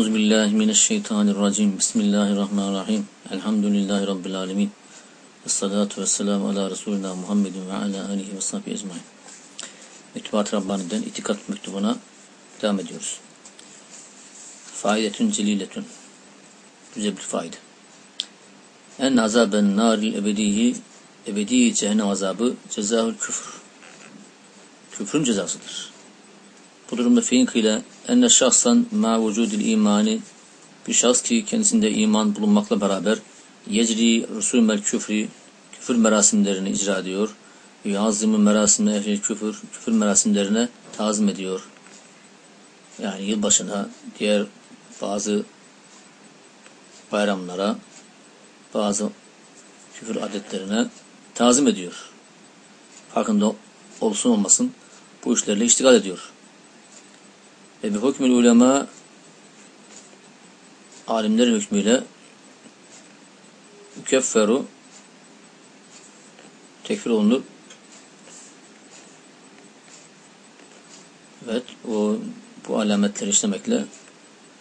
Euzu billahi mineşşeytanirracim. Bismillahirrahmanirrahim. Elhamdülillahi rabbil alamin. Essalatu vesselamu ala Resulina Muhammedin ve ala alihi ve sahbihi ecmaîn. Mektubat Rabbani'den itikat mektubuna devam ediyoruz. Faidetün celiletün. Güzel bir faide. En azaben naril ebedihi ebedi cehennem azabı cezahül küfür. Küfrün cezasıdır. Bu durumda ile enne şahsan ma vücudil imani bir şahs ki kendisinde iman bulunmakla beraber yecri rusumel küfri küfür merasimlerini icra ediyor. Yazımı merasimine ehli küfür küfür merasimlerine tazim ediyor. Yani yılbaşına diğer bazı bayramlara bazı küfür adetlerine tazim ediyor. Farkında olsun olmasın bu işlerle iştigal ediyor. Ve bir hükmül ulema alimlerin hükmüyle mükefferu tekfir olunur. Evet, o bu alametleri işlemekle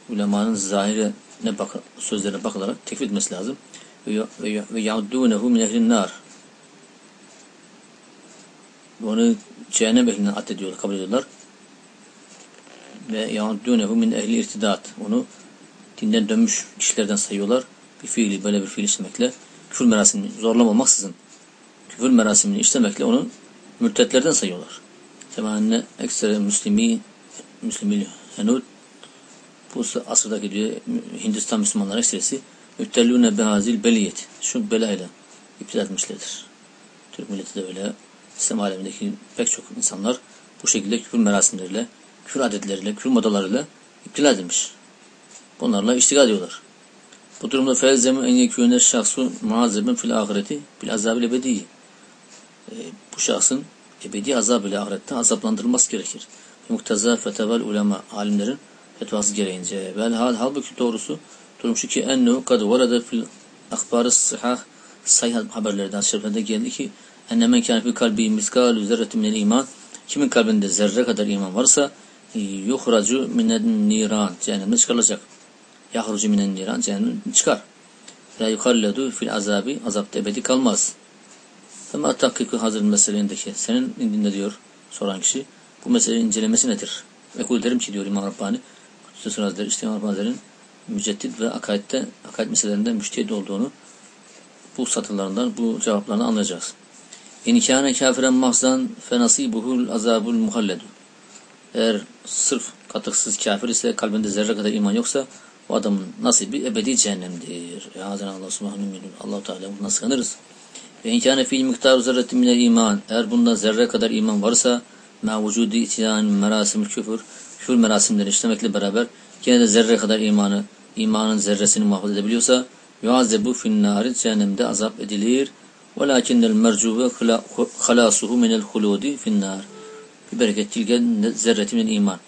ulemanın zahire ne bak sözlerine bakılarak tekfir etmesi lazım. Ve ya'dunehu min ehlin nar. Onu cehennem ehlinden addediyorlar, kabul ediyorlar ve ya'dunehu min ehli irtidat. Onu dinden dönmüş kişilerden sayıyorlar. Bir fiili böyle bir fiil işlemekle küfür merasimini zorlamamaksızın küfür merasimini işlemekle onu mürtetlerden sayıyorlar. Temanne ekstra müslimi müslimi henud bu asırdaki diyor Hindistan Müslümanlar ekserisi müttellûne behazil beliyet. Şu belayla iptal etmişlerdir. Türk milleti de öyle İslam alemindeki pek çok insanlar bu şekilde küfür merasimleriyle küfür adetleriyle, küfür modalarıyla iptila edilmiş. Bunlarla iştigal ediyorlar. Bu durumda felzemi en yekûner şahsu muazzeben fil ahireti bil azabil ebedi. E, bu şahsın ebedi azab ile ahirette azaplandırılması gerekir. Muktaza fetevel ulema alimlerin fetvası gereğince. Vel hal halbuki doğrusu durum şu ki ennu kad varada fil akbarı sahih sayh haberlerden şeriflerinde geldi ki enne men kâne fi kalbi miskal zerretin iman kimin kalbinde zerre kadar iman varsa yuhracu minen niran cehennemde çıkarılacak. Yahrucu minen niran cehennemden çıkar. La yukalledu fil azabi azapta ebedi kalmaz. Ama tahkikü hazır meselendeki senin indinde diyor soran kişi bu meselenin incelemesi nedir? Ve kul derim ki diyor İmam Rabbani Kutsu Sözleri işte İmam Rabbani'lerin müceddit ve akaidde, akaid meselelerinde müştehid olduğunu bu satırlarından, bu cevaplarını anlayacağız. İn kâne kâfiren mahzan fe nasibuhul azabul muhalledu. Eğer sırf katıksız kafir ise kalbinde zerre kadar iman yoksa o adamın nasibi ebedi cehennemdir. Ya Hazreti Allah subhanahu Allah Teala buna sığınırız. Ve inkâne fiil miktar zerretin minel iman. Eğer bunda zerre kadar iman varsa ma vücudu itiyan merasim küfür küfür merasimleri işlemekle beraber gene de zerre kadar imanı imanın zerresini muhafaza edebiliyorsa yuazebu finnâri cehennemde azap edilir. Velakinnel mercuve halasuhu minel huludi finnâr bir bereket tilke zerretimin iman.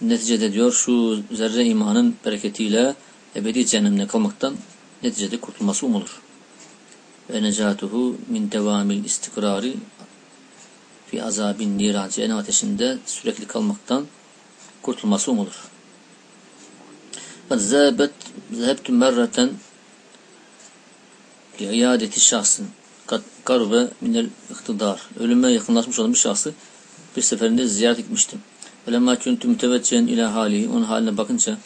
Neticede diyor şu zerre imanın bereketiyle ebedi cehennemde kalmaktan neticede kurtulması umulur. Ve necatuhu min devamil istikrari fi azabin niran cehennem ateşinde sürekli kalmaktan kurtulması umulur. Zebet zehebtü merreten iadeti şahsın karbe minel iktidar. Ölüme yakınlaşmış olan bir şahsı bir seferinde ziyaret etmiştim. Velemma kuntu müteveccen ila hali. Onun haline bakınca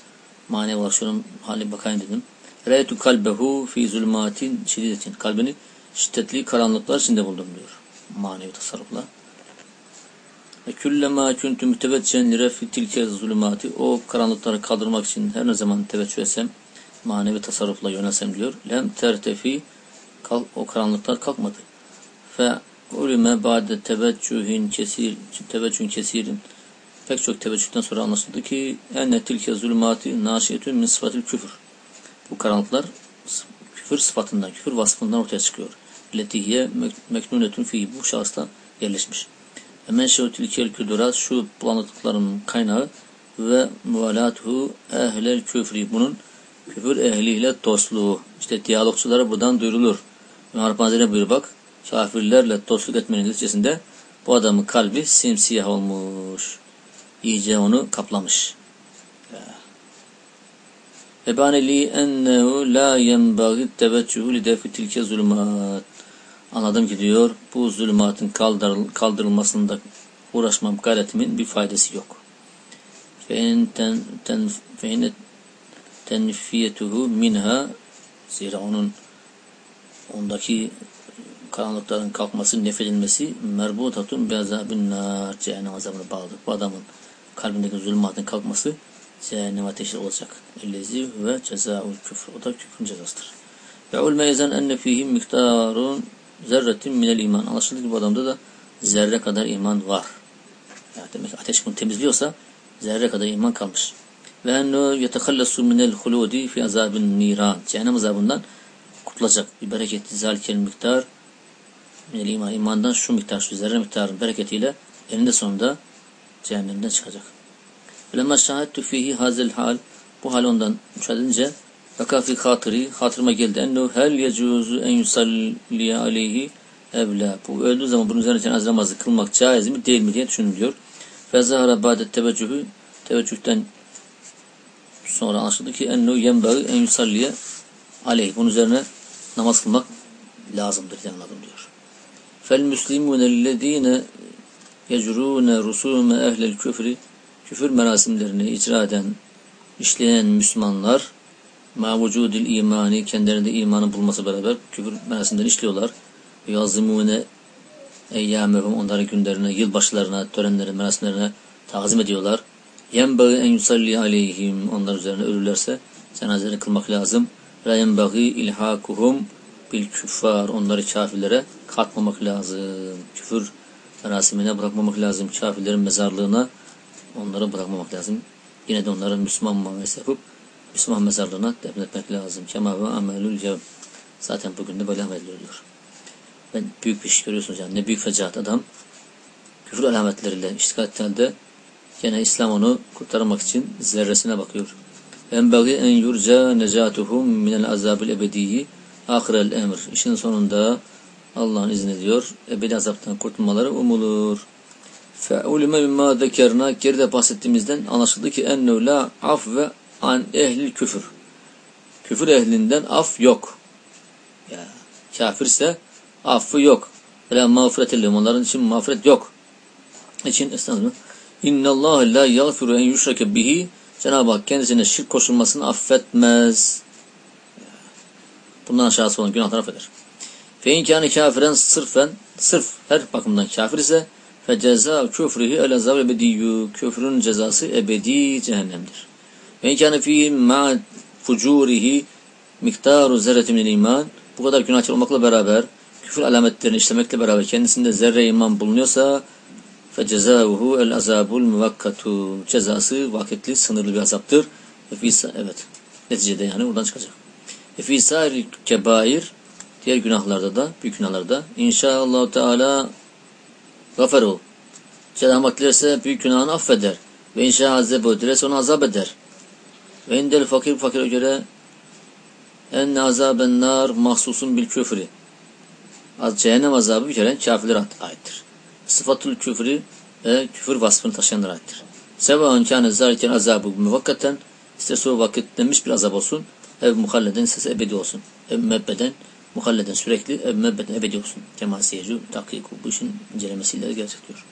manevi olarak şunun haline bakayım dedim. Reytu kalbehu fi zulmatin şiddetin. Kalbini şiddetli karanlıklar içinde buldum diyor. Manevi tasarrufla. Ve küllema kuntu müteveccen lirefi tilke zulmati. O karanlıkları kaldırmak için her ne zaman teveccüh etsem manevi tasarrufla yönelsem diyor. Lem tertefi o karanlıklar kalkmadı. Fe ulime ba'de teveccühin kesir teveccühin kesirin pek çok teveccühten sonra anlaşıldı ki enne tilke zulmati naşiyetün min sıfatül küfür. Bu karanlıklar küfür sıfatından, küfür vasfından ortaya çıkıyor. Letihiye meknunetün fi bu şahısta yerleşmiş. Hemen şev tilkel küdurat şu bulanıklıkların kaynağı ve muvalatuhu ehlel küfri. Bunun küfür ehliyle dostluğu. İşte diyalogçulara buradan duyurulur. Hazretleri buyur bak kafirlerle dostluk etmenin neticesinde bu adamın kalbi simsiyah olmuş. İyice onu kaplamış. Ebane li ennehu la yenbagi teveccühü lidefi tilke zulmat. Anladım ki diyor bu kaldırıl kaldırılmasında uğraşmam gayretimin bir faydası yok. Fe ten, fe tenfiyetuhu minha zira onun ondaki karanlıkların kalkması, nefedilmesi merbutatun bi azabin nar cehennem azabına bağlıdır. Bu adamın kalbindeki zulmatın kalkması cehennem ateşi olacak. Ellezi ve cezaul küfür. O da küfrün cezasıdır. Ve ulme ezen enne fihi miktarun zerretin minel iman. Anlaşıldı ki bu adamda da zerre kadar iman var. Yani demek ateş bunu temizliyorsa zerre kadar iman kalmış. Ve ennu yetehallasu minel huludi fi azabin niran. Cehennem azabından kurtulacak. Bir bereketi zalikel miktar minel iman. imandan şu miktar, şu zerre miktarın bereketiyle eninde sonunda cehennemden çıkacak. Lemma şahittu fihi hazel hal bu hal ondan müşahede edince Vaka fi hatırı, hatırıma geldi. Ennehu hel yecuzu en yusalliye aleyhi evla. Bu öldüğü zaman bunun üzerine cenaze namazı kılmak caiz mi değil mi diye düşünün diyor. Fezahara badet teveccühü, teveccühten sonra anlaşıldı ki ennehu yenbağı en yusalliye aleyhi. Bunun üzerine namaz kılmak lazımdır diye anladım diyor. Müslimune ellezine yecrûne rusûme ehlel küfri küfür merasimlerini icra eden, işleyen Müslümanlar ma vücudil imani kendilerinde imanın bulması beraber küfür merasimlerini işliyorlar. Yazımune eyyamehum onların günlerine, yılbaşlarına, törenlerine, merasimlerine tazim ediyorlar. Yenbagi en yusalli aleyhim onlar üzerine ölürlerse cenazelerini kılmak lazım. Ve yenbagi ilhakuhum bil küffar onları kafirlere katmamak lazım. Küfür merasimine bırakmamak lazım. Kafirlerin mezarlığına onları bırakmamak lazım. Yine de onların Müslüman muamelesi yapıp Müslüman mezarlığına defnetmek lazım. Kema ve amelül cev. Zaten bugün de böyle amel ediyor. Ben büyük bir iş görüyorsunuz yani. Ne büyük fecaat adam. Küfür alametleriyle iştigal ettiğinde gene İslam onu kurtarmak için zerresine bakıyor. Enbagi en yurca necatuhum minel azabil ebediyi ahirel emr. İşin sonunda Allah'ın izni diyor. Ebedi azaptan kurtulmaları umulur. Fe'ulime mimma zekerna geride bahsettiğimizden anlaşıldı ki ennehu la af ve an ehli küfür. Küfür ehlinden af yok. Ya kafirse affı yok. Ve mağfiret illahum. Onların için mağfiret yok. İçin estağfurullah. İnna Allah la yaghfiru en yushrake bihi. Cenab-ı Hak kendisine şirk koşulmasını affetmez. Bundan aşağısı olan günahlar affeder. Fe inkâne kafiren sırfen sırf her bakımdan kafir ise fe ceza küfrihi el azab ebediyyü. Küfrün cezası ebedi cehennemdir. Ve kâne fî ma fucurihi miktaru zerreti min iman bu kadar günahkar olmakla beraber küfür alametlerini işlemekle beraber kendisinde zerre iman bulunuyorsa fe cezavuhu el azabul muvakkatu cezası vakitli sınırlı bir azaptır. Evet. Neticede yani buradan çıkacak. Efisa kebair diğer günahlarda da büyük günahlarda inşallah Teala gaferu Cenab-ı Hak dilerse büyük günahını affeder. Ve inşa azebu dilerse onu azap eder. Ve indel fakir fakire göre en azaben nar mahsusun bil küfri. Az cehennem azabı bir kere kafirlere aittir. Sıfatul küfri ve küfür vasfını taşıyanlara aittir. Sevaun kâne zâliken azabı muvakkaten isterse o vakitlenmiş bir azap olsun ev muhalleden istese ebedi olsun. Ev mebbeden muhalleden sürekli ev mebbeden ebedi olsun. Kema siyecu takiku. Bu işin incelemesiyle gerçekliyor.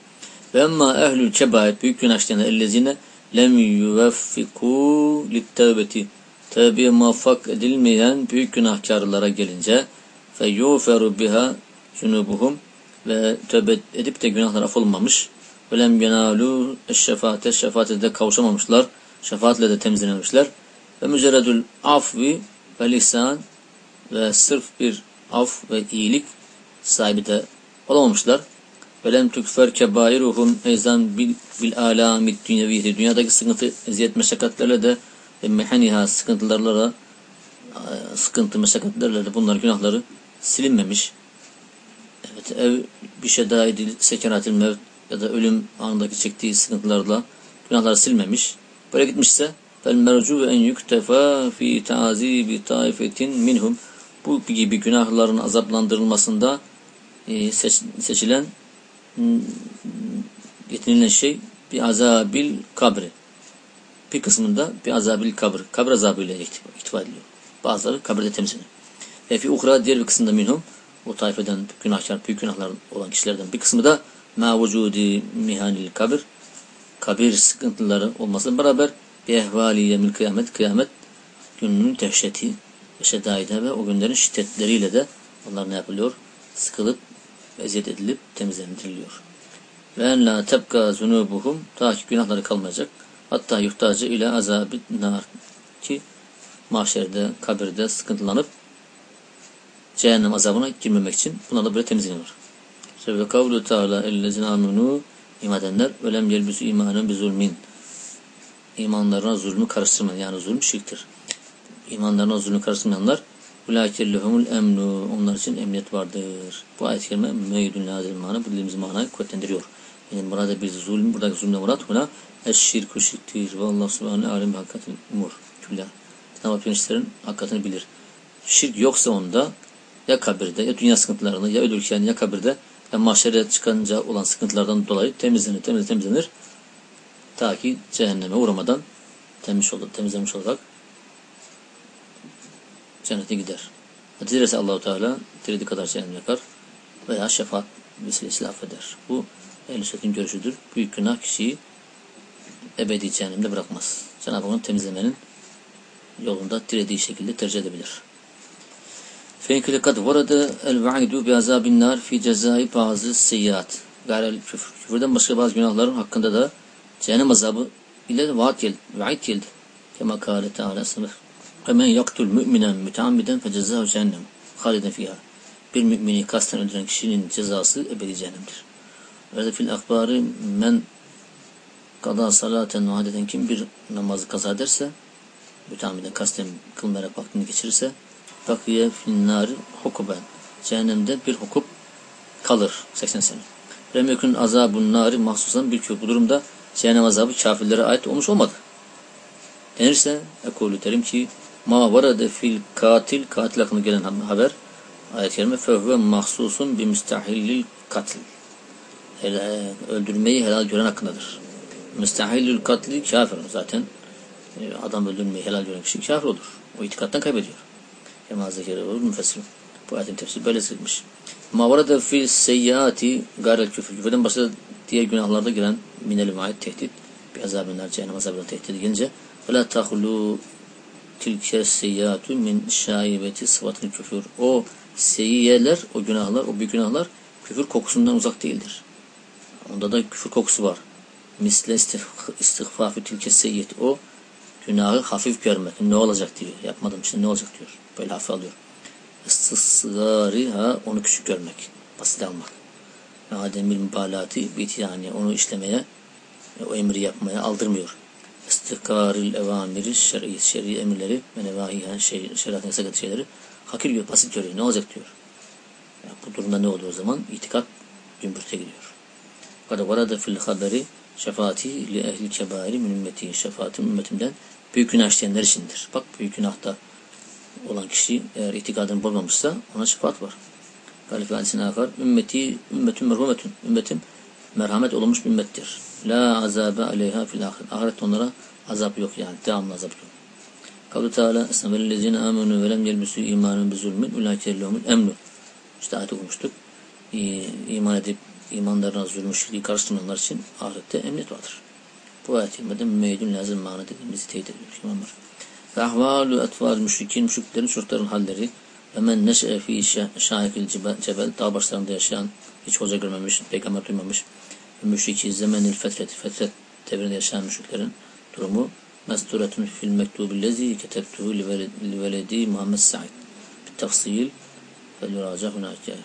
Ve emma ehlül kebair büyük günah işleyenler ellezine lem yuveffiku littevbeti tevbeye muvaffak edilmeyen büyük günahkarlara gelince fe yuferu biha cunubuhum ve tövbe edip de günahlar affolmamış ve lem yenalu şefaate şefaate de kavuşamamışlar şefaatle de temizlenemişler ve mücerredül afvi ve lisan ve sırf bir af ve iyilik sahibi de olamamışlar Velem tükfer kebairuhum ezan bil, bil alamid dünyeviyeti. Dünyadaki sıkıntı, eziyet, meşakkatlerle de ve mehaniha sıkıntılarla da sıkıntı, meşakkatlerle de bunlar günahları silinmemiş. Evet, ev bir şey daha edil, sekeratil mevt ya da ölüm anındaki çektiği sıkıntılarla günahları silmemiş. Böyle gitmişse mercu en yüktefa fi tazibi taifetin minhum bu gibi günahların azaplandırılmasında e, seç, seçilen getirilen şey bir azabil kabri. Bir kısmında bir azabil kabr. Kabr azabıyla ihtiva ediliyor. Bazıları kabirde temizleniyor. Ve fi ukra diğer bir kısmında minhum o tayfeden günahkar, büyük günahlar olan kişilerden bir kısmı da ma vücudi mihanil kabir kabir sıkıntıları olmasıyla beraber bir ehvali yemil kıyamet kıyamet gününün dehşeti ve şedaide ve o günlerin şiddetleriyle de onlar ne yapılıyor? Sıkılıp, eziyet edilip temizlendiriliyor. Ve en la tebka zunubuhum ta ki günahları kalmayacak. Hatta yuhtacı ile azabı nar ki mahşerde, kabirde sıkıntılanıp cehennem azabına girmemek için bunlar da böyle temizleniyor. Sebebe kavlu teala ellezine aminu iman edenler velem yelbüsü imanın bir zulmin imanlarına zulmü karıştırmayan yani zulüm şirktir. İmanlarına zulmü karıştırmayanlar Ulaikellehumul emnu onlar için emniyet vardır. Bu ayet-i kerime müeyyidün lazım mana bildiğimiz manayı kuvvetlendiriyor. Yani burada bir zulüm, buradaki zulümle murat buna eşşirku şirktir ve Allah subhanahu alem hakikatin umur. Küllah. Cenab-ı işlerin hakikatini bilir. Şirk yoksa onda ya kabirde ya dünya sıkıntılarında ya ölürken ya kabirde ya mahşere çıkınca olan sıkıntılardan dolayı temizlenir, temizlenir, temizlenir. Ta ki cehenneme uğramadan temiz olur, temizlenmiş olarak cennete gider. Dilerse Allahu Teala dilediği kadar cehennem yakar veya şefaat vesilesiyle affeder. Bu ehl sünnetin görüşüdür. Büyük günah kişiyi ebedi cehennemde bırakmaz. Cenab-ı Hak temizlemenin yolunda dilediği şekilde tercih edebilir. Fenkile kad varada el va'idu bi azabin nar fi cezai bazı seyyiat. Gayrel küfür. Küfürden başka bazı günahların hakkında da cehennem azabı ile vaat geldi. Vaid geldi. Kema kâle teâlâ sınıf. Hemen yaktul müminen müteammiden fe cezahu cehennem. Haliden fiha. Bir mümini kasten öldüren kişinin cezası ebedi cehennemdir. Ve fil akbari men kada salaten vaadeden kim bir namazı kaza ederse müteammiden kasten kılmayarak vaktini geçirirse bakiye finnari hukuben. Cehennemde bir hukup kalır 80 sene. Remekün azabun nari mahsusan bir köy. Bu durumda cehennem azabı kafirlere ait olmuş olmadı. Denirse ekolü terim ki ma varade fil katil katil hakkında gelen haber ayet-i kerime fevve mahsusun bir müstahillil katil öldürmeyi helal gören hakkındadır. Müstahillül katli kafir zaten e, adam öldürmeyi helal gören kişi kafir olur. O itikattan kaybediyor. Kema zekere olur müfessir. Bu ayetin tefsiri böyle sıkmış. Ma varada fi seyyati garel küfür. Küfürden başka diğer günahlarda giren minel maayet tehdit. Bir azabınlar cehennem azabından tehdit gelince la tahlu tilke seyyatü min şaibeti sıfatın küfür. O seyyiyeler, o günahlar, o büyük günahlar küfür kokusundan uzak değildir. Onda da küfür kokusu var. Misle istihfafı tilke seyyet. O günahı hafif görmek. Ne olacak diyor. Yapmadım işte ne olacak diyor. Böyle hafif alıyor. İstisgari ha onu küçük görmek. Basit almak. Ademil mübalati biti yani onu işlemeye o emri yapmaya aldırmıyor istikaril evamiri şer'i, şer'i emirleri ve nevahiyen şey, şeriatın yasak şeyleri hakir görüyor, basit görüyor. Ne olacak diyor. Yani bu durumda ne oluyor o zaman? İtikat gümbürte gidiyor. Kada varada fil haberi şefaati li ehli kebairi min ümmeti. Şefaatim ümmetimden büyük günah işleyenler içindir. Bak büyük günahta olan kişi eğer itikadını bozmamışsa ona şefaat var. Galife hadisine akar. Ümmeti, ümmetün merhumetün. Ümmetim merhamet olunmuş bir ümmettir. La azabe aleyha fil ahiret. Onlara azap yok yani. Devamlı azap yok. Kavlu Teala Esnavellezine amenu ve lem yelbisü imanun bi zulmin ulaikellehumul emnu. İşte ayet okumuştuk. İman edip imanlarına zulmü şirki karıştırmayanlar için ahirette emniyet vardır. Bu ayet kerimede mümeyyidün lazım mana dediğimizi teyit ediyor. İmamlar. Ve ahvalu etfal müşrikin, müşriklerin çocukların halleri ve men neşe fi şahikil cebel, dağ başlarında yaşayan, hiç hoca görmemiş, peygamber duymamış, müşriki zemenil fetreti fetret devrinde yaşayan müşriklerin durumu mesturetun fil mektubi lezi ketebtuhu li veledi Muhammed Said. Bir tafsil hunake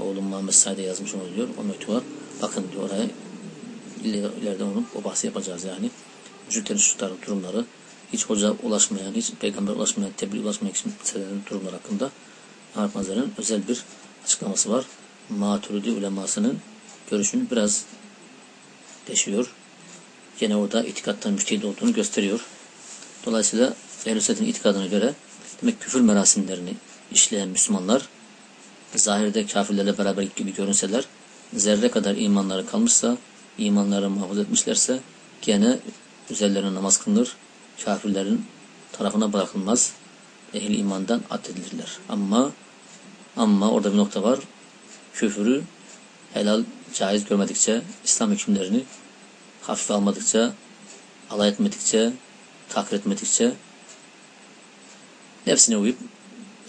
oğlum Muhammed Said'e yazmış onu diyor o mektuba bakın diyor oraya ileride onu o bahsi yapacağız yani. Müşriklerin şu durumları hiç hoca ulaşmayan, hiç peygamber ulaşmayan, tebliğ ulaşmayan kimselerin durumları hakkında Mazer'in özel bir açıklaması var. Maturidi ulemasının görüşünü biraz deşiyor. Gene orada itikattan müştehid olduğunu gösteriyor. Dolayısıyla Ehl-i itikadına göre demek küfür merasimlerini işleyen Müslümanlar zahirde kafirlerle beraber gibi görünseler zerre kadar imanları kalmışsa imanları muhafaza etmişlerse gene üzerlerine namaz kılınır kafirlerin tarafına bırakılmaz. Ehli imandan addedilirler. Ama ama orada bir nokta var. Küfürü helal, caiz görmedikçe, İslam hükümlerini hafife almadıkça, alay etmedikçe, takdir etmedikçe nefsine uyup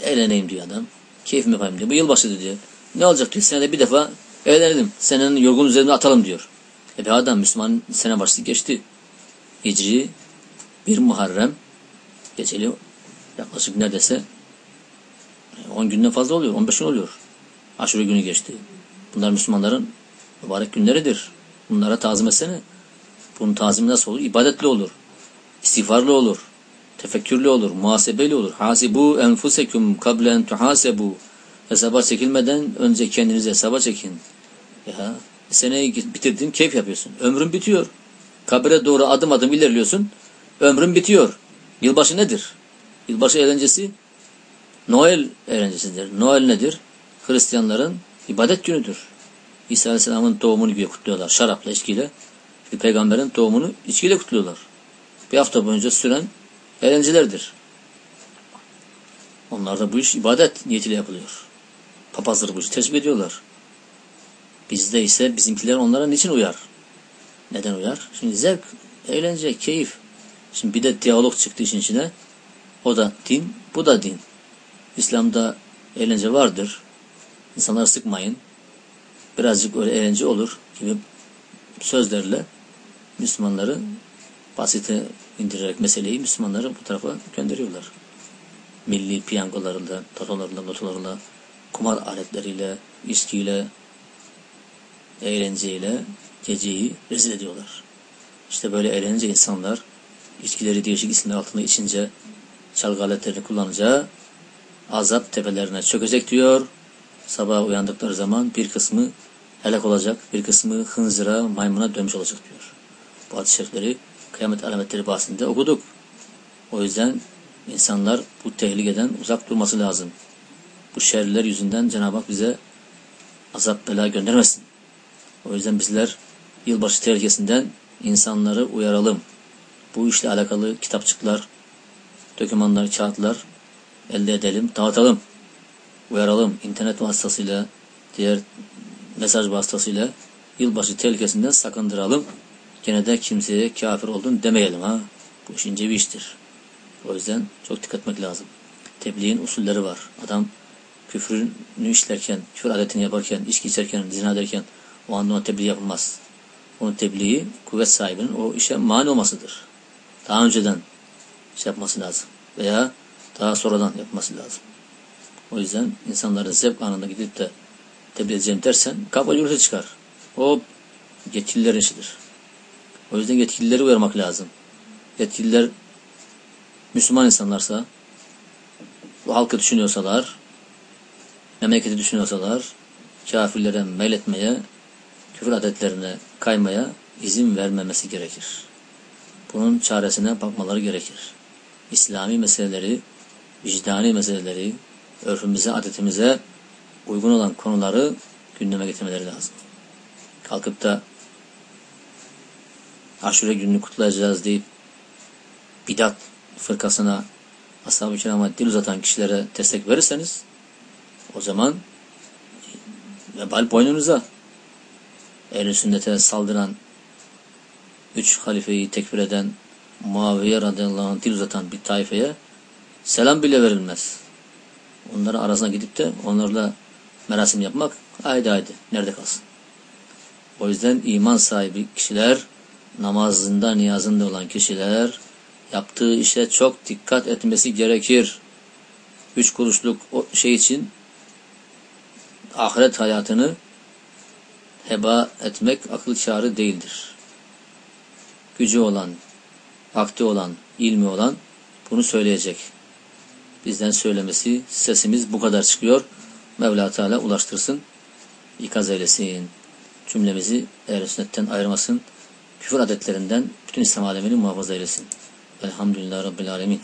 eğleneyim diyor adam. Keyfim yapayım diyor. Bu yılbaşı diyor. Ne olacak diyor. Senede bir defa eğlenelim. Senenin yorgun üzerine atalım diyor. E bir adam Müslüman sene başlığı geçti. Hicri bir Muharrem geçeli yaklaşık neredeyse 10 günden fazla oluyor. 15 gün oluyor. Aşure günü geçti. Bunlar Müslümanların mübarek günleridir. Bunlara tazim etsene. Bunun tazimi nasıl olur? İbadetli olur. İstiğfarlı olur. Tefekkürlü olur. Muhasebeli olur. Hasibu enfusekum kablen tuhasebu. Hesaba çekilmeden önce kendinizi hesaba çekin. Ya seneyi bitirdin, keyif yapıyorsun. Ömrün bitiyor. Kabire doğru adım adım ilerliyorsun. Ömrün bitiyor. Yılbaşı nedir? Yılbaşı eğlencesi Noel eğlencesidir. Noel nedir? Hristiyanların ibadet günüdür. İsa Aleyhisselam'ın doğumunu gibi kutluyorlar. Şarapla, içkiyle. Bir peygamberin doğumunu içkiyle kutluyorlar. Bir hafta boyunca süren eğlencelerdir. Onlarda bu iş ibadet niyetiyle yapılıyor. Papazları bu işi tesbih ediyorlar. Bizde ise bizimkiler onlara niçin uyar? Neden uyar? Şimdi zevk, eğlence, keyif. Şimdi bir de diyalog çıktı işin içine. O da din, bu da din. İslam'da eğlence vardır. İnsanları sıkmayın. Birazcık öyle eğlence olur gibi sözlerle Müslümanları basite indirerek meseleyi Müslümanları bu tarafa gönderiyorlar. Milli piyangolarıyla, tatolarıyla, lotolarıyla, kumar aletleriyle, içkiyle, eğlenceyle geceyi rezil ediyorlar. İşte böyle eğlence insanlar içkileri değişik isimler altında içince çalgı aletlerini kullanınca azap tepelerine çökecek diyor. Sabah uyandıkları zaman bir kısmı helak olacak, bir kısmı hınzıra, maymuna dönmüş olacak diyor. Bu hadis-i şerifleri kıyamet alametleri bahsinde okuduk. O yüzden insanlar bu tehlikeden uzak durması lazım. Bu şerler yüzünden Cenab-ı Hak bize azap bela göndermesin. O yüzden bizler yılbaşı tehlikesinden insanları uyaralım. Bu işle alakalı kitapçıklar, dokümanlar, kağıtlar elde edelim, dağıtalım, uyaralım. İnternet vasıtasıyla, diğer mesaj vasıtasıyla yılbaşı tehlikesinden sakındıralım. Gene de kimseye kafir oldun demeyelim ha. Bu iş ince bir iştir. O yüzden çok dikkat etmek lazım. Tebliğin usulleri var. Adam küfrünü işlerken, küfür adetini yaparken, içki içerken, zina ederken o anda ona tebliğ yapılmaz. Onun tebliği kuvvet sahibinin o işe mani olmasıdır. Daha önceden şey yapması lazım. Veya daha sonradan yapması lazım. O yüzden insanların zevk anında gidip de tebliğ edeceğim dersen kafa yürüse çıkar. O yetkililerin işidir. O yüzden yetkilileri uyarmak lazım. Yetkililer Müslüman insanlarsa bu halkı düşünüyorsalar memleketi düşünüyorsalar kafirlere meyletmeye küfür adetlerine kaymaya izin vermemesi gerekir. Bunun çaresine bakmaları gerekir. İslami meseleleri, vicdani meseleleri, örfümüze, adetimize uygun olan konuları gündeme getirmeleri lazım. Kalkıp da aşure gününü kutlayacağız deyip bidat fırkasına ashab-ı kirama dil uzatan kişilere destek verirseniz o zaman vebal boynunuza ehl sünnete saldıran üç halifeyi tekfir eden Muaviye radıyallahu anh dil uzatan bir taifeye selam bile verilmez. Onların arasına gidip de onlarla merasim yapmak haydi haydi nerede kalsın. O yüzden iman sahibi kişiler namazında niyazında olan kişiler yaptığı işe çok dikkat etmesi gerekir. Üç kuruşluk o şey için ahiret hayatını heba etmek akıl çağrı değildir. Gücü olan, vakti olan, ilmi olan bunu söyleyecek. Bizden söylemesi, sesimiz bu kadar çıkıyor. Mevla Teala ulaştırsın, ikaz eylesin. Cümlemizi ehl sünnetten ayırmasın. Küfür adetlerinden bütün İslam alemini muhafaza eylesin. Elhamdülillah Rabbil Alemin.